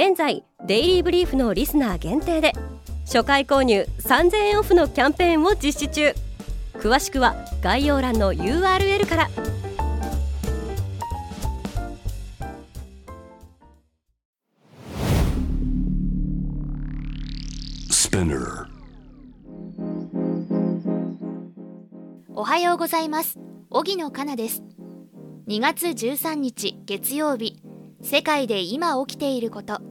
現在デイリーブリーフのリスナー限定で初回購入3000円オフのキャンペーンを実施中。詳しくは概要欄の URL から。おはようございます。荻野かなです。2月13日月曜日。世界で今起きていること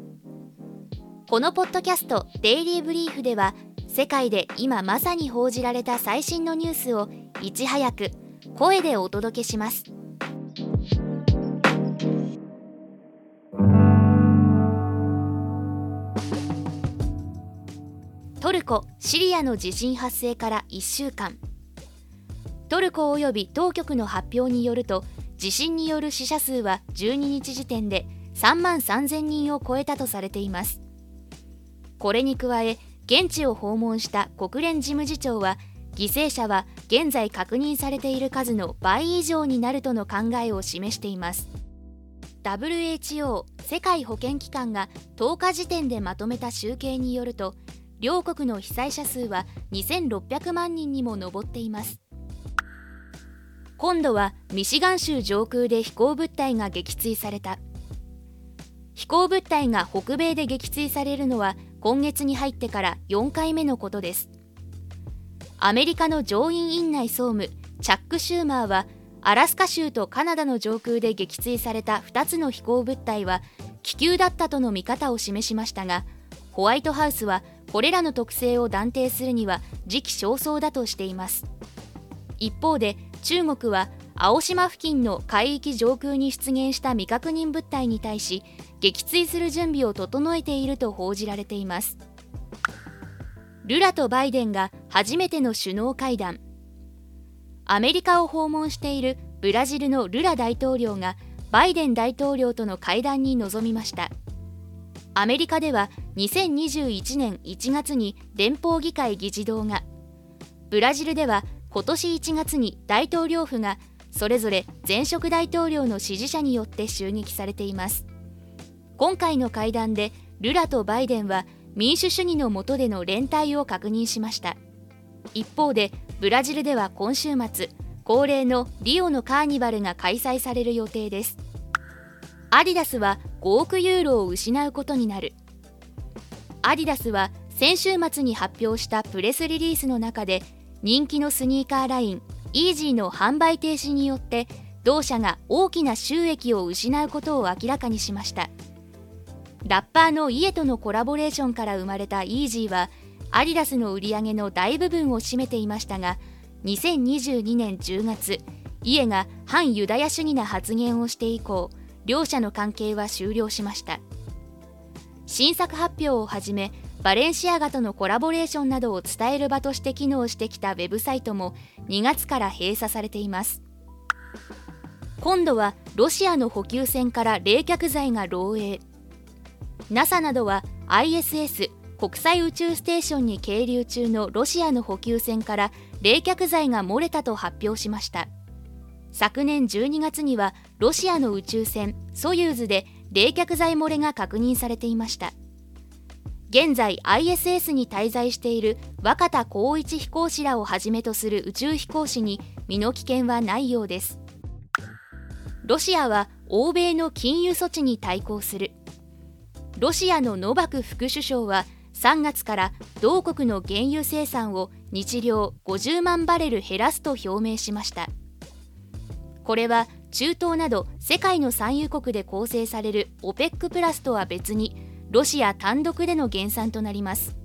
このポッドキャスト「デイリー・ブリーフ」では世界で今まさに報じられた最新のニュースをいち早く声でお届けします。トルコ・シリアの地震発生から1週間。トルコ及び当局の発表によると地震による死者数は12日時点で3万3000人を超えたとされています。これに加え現地を訪問した国連事務次長は犠牲者は現在確認されている数の倍以上になるとの考えを示しています。WHO 世界保健機関が10日時点でまとめた集計によると両国の被災者数は2600万人にも上っています。今度はミシガン州上空で飛行物体が撃墜された。飛行物体が北米で撃墜されるのは今月に入ってから4回目のことです。アメリカの上院院内総務チャック・シューマーはアラスカ州とカナダの上空で撃墜された2つの飛行物体は気球だったとの見方を示しましたがホワイトハウスはこれらの特性を断定するには時期尚早だとしています。一方で中国は青島付近の海域上空に出現した未確認物体に対し撃墜する準備を整えていると報じられています。ルラとバイデンが初めての首脳会談。アメリカを訪問しているブラジルのルラ大統領がバイデン大統領との会談に臨みました。アメリカでは2021年1月に連邦議会議事堂が。ブラジルでは今年1月に大統領府がそれぞれ前職大統領の支持者によって襲撃されています。今回の会談でルラとバイデンは民主主義の下での連帯を確認しました。一方でブラジルでは今週末恒例のリオのカーニバルが開催される予定です。アディダスは5億ユーロを失うことになる。アディダスは先週末に発表したプレスリリースの中で人気のスニーカーラインイージーの販売停止によって同社が大きな収益を失うことを明らかにしました。ラッパーのイエとのコラボレーションから生まれたイージーはアディダスの売り上げの大部分を占めていましたが2022年10月イエが反ユダヤ主義な発言をして以降両者の関係は終了しました。新作発表をはじめバレンシアガとのコラボレーションなどを伝える場として機能してきたウェブサイトも2月から閉鎖されています。今度はロシアの補給船から冷却剤が漏洩。NASA などは ISS 国際宇宙ステーションに係留中のロシアの補給船から冷却剤が漏れたと発表しました。昨年12月にはロシアの宇宙船ソユーズで冷却剤漏れが確認されていました。現在 ISS に滞在している若田光一飛行士らをはじめとする宇宙飛行士に身の危険はないようです。ロシアは欧米の禁輸措置に対抗する。ロシアのノバク副首相は3月から同国の原油生産を日量50万バレル減らすと表明しました。これは中東など世界の産油国で構成される OPEC プラスとは別にロシア単独での減産となります。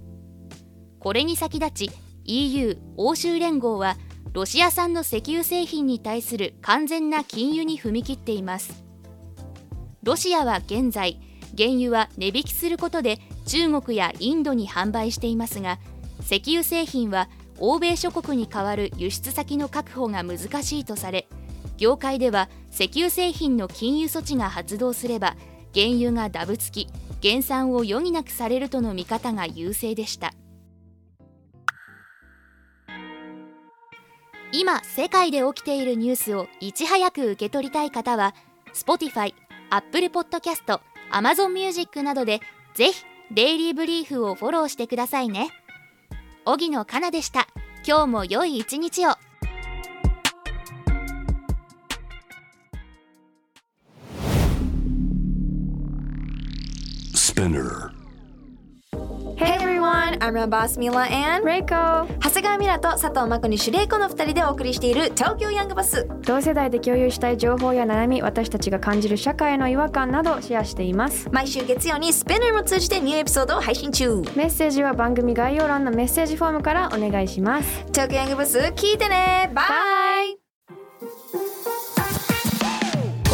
これに先立ち EU 欧州連合はロシア産の石油製品に対する完全な禁輸に踏み切っています。ロシアは現在原油は値引きすることで中国やインドに販売していますが石油製品は欧米諸国に代わる輸出先の確保が難しいとされ業界では石油製品の禁輸措置が発動すれば原油がダブつき減産を余儀なくされるとの見方が優勢でした。今世界で起きているニュースをいち早く受け取りたい方は Spotify、Apple Podcast、Amazon Music などでぜひデイリーブリーフをフォローしてくださいね。荻野かなでした。今日も良い一日を。Spinner. I'm your boss Mila and Reiko. 長谷川ミラと佐藤真子にシュレイコの2人でお送りしている東京ヤングバス。同世代で共有したい情報や悩み私たちが感じる社会の違和感などシェアしています。毎週月曜にスペナーも通じてニューエピソードを配信中。メッセージは番組概要欄のメッセージフォームからお願いします。東京ヤングバス聞いてね。バイ